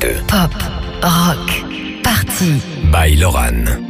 22. Pop, rock, party. By Loran.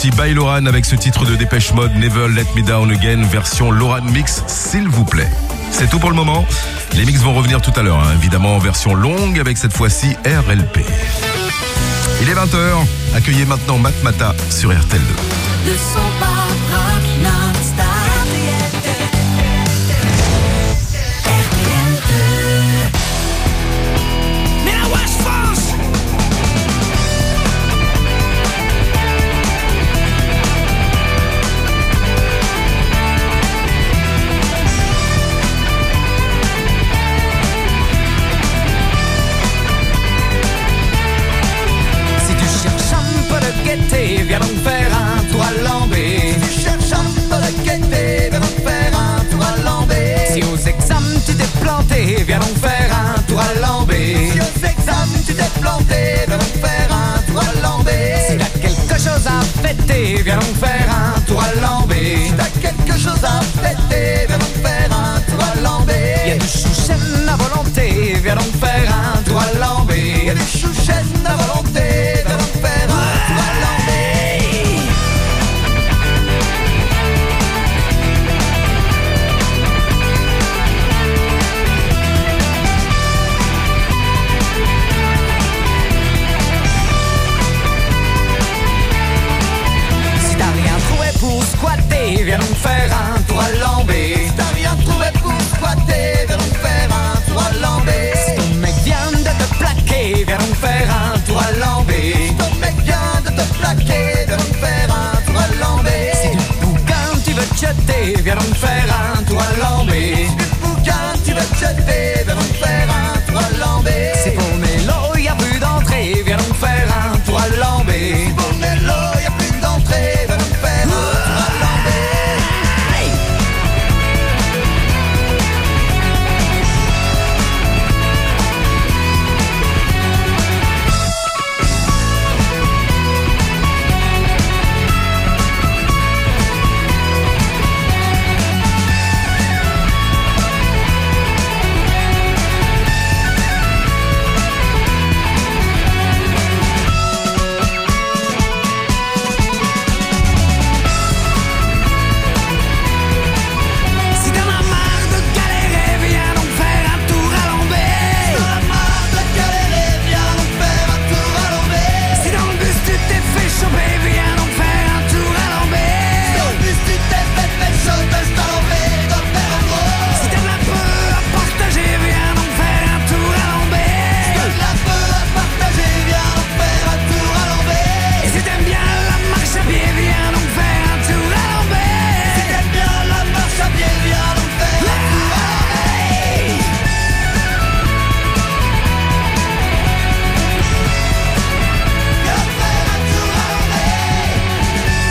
sorti by Lauren avec ce titre de Dépêche Mode Never Let Me Down Again version Lauren Mix s'il vous plaît. C'est tout pour le moment. Les mix vont revenir tout à l'heure, hein. évidemment en version longue avec cette fois-ci RLP. Il est 20h. Accueillez maintenant Matmata sur RTL2. get on Ferrari.